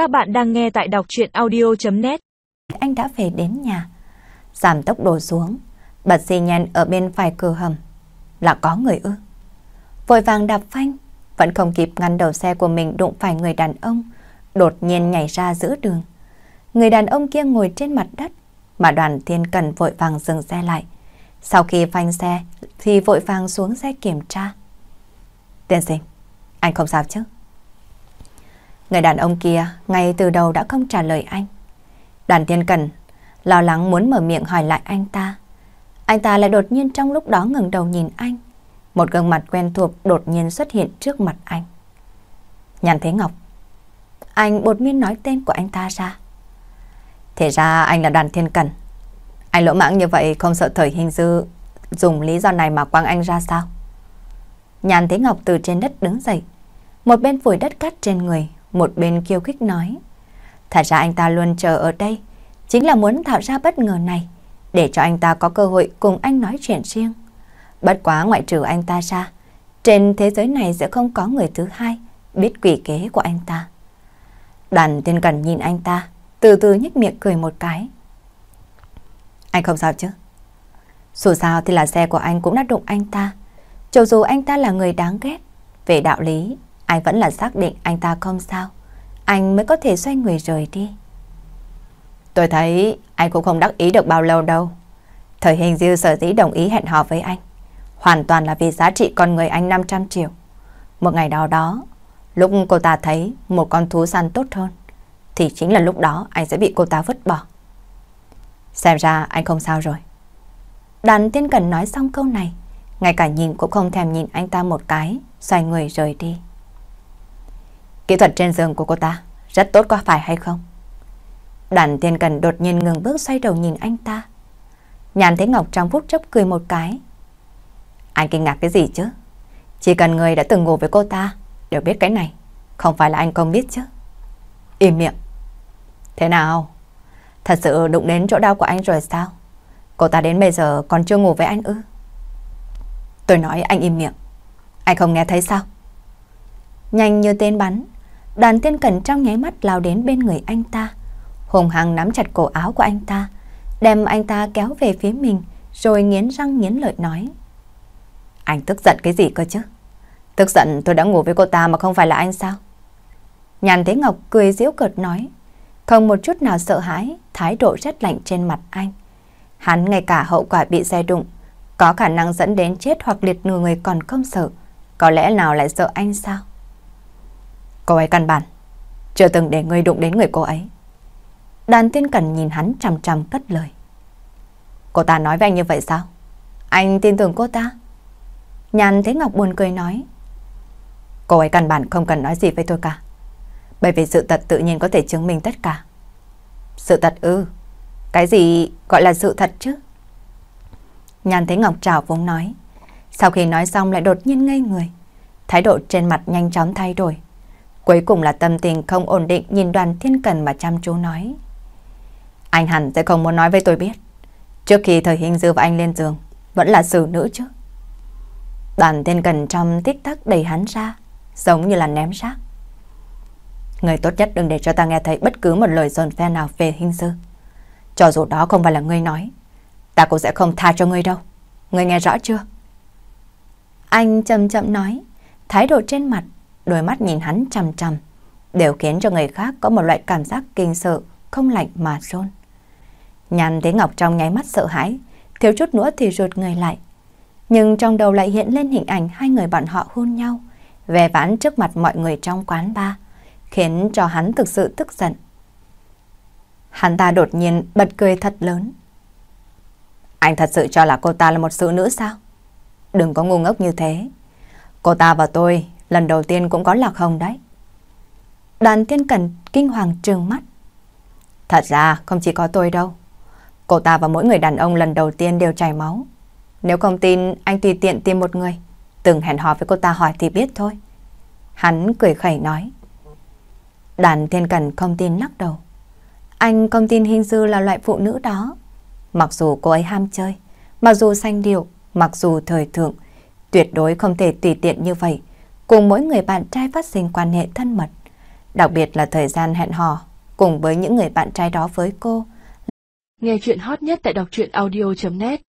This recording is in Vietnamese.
Các bạn đang nghe tại đọc chuyện audio.net Anh đã về đến nhà. Giảm tốc độ xuống, bật xi nhan ở bên phải cửa hầm. Là có người ư. Vội vàng đạp phanh, vẫn không kịp ngăn đầu xe của mình đụng phải người đàn ông, đột nhiên nhảy ra giữa đường. Người đàn ông kia ngồi trên mặt đất, mà đoàn thiên cần vội vàng dừng xe lại. Sau khi phanh xe, thì vội vàng xuống xe kiểm tra. Tiên sinh, anh không sao chứ? Người đàn ông kia ngay từ đầu đã không trả lời anh. Đoàn thiên cần lo lắng muốn mở miệng hỏi lại anh ta. Anh ta lại đột nhiên trong lúc đó ngừng đầu nhìn anh. Một gương mặt quen thuộc đột nhiên xuất hiện trước mặt anh. Nhàn Thế Ngọc. Anh bột miên nói tên của anh ta ra. Thế ra anh là đoàn thiên cần. Anh lỗ mãng như vậy không sợ thời hình dư dùng lý do này mà quăng anh ra sao? Nhàn Thế Ngọc từ trên đất đứng dậy. Một bên phủi đất cát trên người, một bên kiêu khích nói. Thật ra anh ta luôn chờ ở đây, chính là muốn tạo ra bất ngờ này, để cho anh ta có cơ hội cùng anh nói chuyện riêng. Bất quá ngoại trừ anh ta ra, trên thế giới này sẽ không có người thứ hai biết quỷ kế của anh ta. Đàn tiên cần nhìn anh ta, từ từ nhếch miệng cười một cái. Anh không sao chứ? Dù sao thì là xe của anh cũng đã đụng anh ta. Cho dù anh ta là người đáng ghét, về đạo lý, anh vẫn là xác định anh ta không sao. Anh mới có thể xoay người rời đi. Tôi thấy anh cũng không đắc ý được bao lâu đâu. Thời hình dư sở dĩ đồng ý hẹn hò với anh. Hoàn toàn là vì giá trị con người anh 500 triệu. Một ngày nào đó, lúc cô ta thấy một con thú săn tốt hơn, thì chính là lúc đó anh sẽ bị cô ta vứt bỏ. Xem ra anh không sao rồi. Đàn tiên cần nói xong câu này, ngay cả nhìn cũng không thèm nhìn anh ta một cái, xoay người rời đi. Kỹ thuật trên giường của cô ta rất tốt có phải hay không? Đoàn thiên cần đột nhiên ngừng bước xoay đầu nhìn anh ta. Nhàn thấy Ngọc trong phút chốc cười một cái. Anh kinh ngạc cái gì chứ? Chỉ cần người đã từng ngủ với cô ta đều biết cái này. Không phải là anh không biết chứ. Im miệng. Thế nào? Thật sự đụng đến chỗ đau của anh rồi sao? Cô ta đến bây giờ còn chưa ngủ với anh ư? Tôi nói anh im miệng. Anh không nghe thấy sao? Nhanh như tên bắn, đoàn tiên cẩn trong nháy mắt lao đến bên người anh ta. Hùng hăng nắm chặt cổ áo của anh ta, đem anh ta kéo về phía mình, rồi nghiến răng nghiến lợi nói. Anh tức giận cái gì cơ chứ? Tức giận tôi đã ngủ với cô ta mà không phải là anh sao? Nhàn Thế Ngọc cười giễu cợt nói, không một chút nào sợ hãi, thái độ rất lạnh trên mặt anh. Hắn ngay cả hậu quả bị xe đụng, có khả năng dẫn đến chết hoặc liệt nửa người còn không sợ. Có lẽ nào lại sợ anh sao? Cô ấy căn bản, chưa từng để ngươi đụng đến người cô ấy. Đàn tiên cần nhìn hắn chằm chằm cất lời. Cô ta nói với anh như vậy sao? Anh tin tưởng cô ta? Nhàn thấy Ngọc buồn cười nói. Cô ấy căn bản không cần nói gì với tôi cả. Bởi vì sự thật tự nhiên có thể chứng minh tất cả. Sự thật ư? Cái gì gọi là sự thật chứ? Nhàn thấy Ngọc trào vốn nói. Sau khi nói xong lại đột nhiên ngây người. Thái độ trên mặt nhanh chóng thay đổi. Cuối cùng là tâm tình không ổn định nhìn đoàn thiên cần mà chăm chú nói. Anh hẳn sẽ không muốn nói với tôi biết. Trước khi thời hình dư và anh lên giường, vẫn là xử nữ chứ. Đoàn thiên cần trong tích tắc đẩy hắn ra, giống như là ném rác. Người tốt nhất đừng để cho ta nghe thấy bất cứ một lời dồn phe nào về hình dư. Cho dù đó không phải là ngươi nói, ta cũng sẽ không tha cho ngươi đâu. Ngươi nghe rõ chưa? Anh chậm chậm nói, thái độ trên mặt đôi mắt nhìn hắn chằm chằm, đều khiến cho người khác có một loại cảm giác kinh sợ, không lạnh mà rôn. Nhàn thấy Ngọc trong nháy mắt sợ hãi, thiếu chút nữa thì rụt người lại. Nhưng trong đầu lại hiện lên hình ảnh hai người bọn họ hôn nhau, vẻ vãn trước mặt mọi người trong quán bar, khiến cho hắn thực sự tức giận. Hắn ta đột nhiên bật cười thật lớn. Anh thật sự cho là cô ta là một sự nữ sao? Đừng có ngu ngốc như thế. Cô ta và tôi lần đầu tiên cũng có lạc hồng đấy. Đoàn thiên cẩn kinh hoàng trừng mắt. Thật ra không chỉ có tôi đâu. Cô ta và mỗi người đàn ông lần đầu tiên đều chảy máu. Nếu không tin, anh tùy tiện tìm một người. Từng hẹn hò với cô ta hỏi thì biết thôi. Hắn cười khẩy nói. Đàn thiên cẩn không tin lắc đầu. Anh không tin hình dư là loại phụ nữ đó. Mặc dù cô ấy ham chơi, mặc dù xanh điệu, mặc dù thời thượng, tuyệt đối không thể tùy tiện như vậy cùng mỗi người bạn trai phát sinh quan hệ thân mật. Đặc biệt là thời gian hẹn hò cùng với những người bạn trai đó với cô. Nghe chuyện hot nhất tại đọc truyện audio.net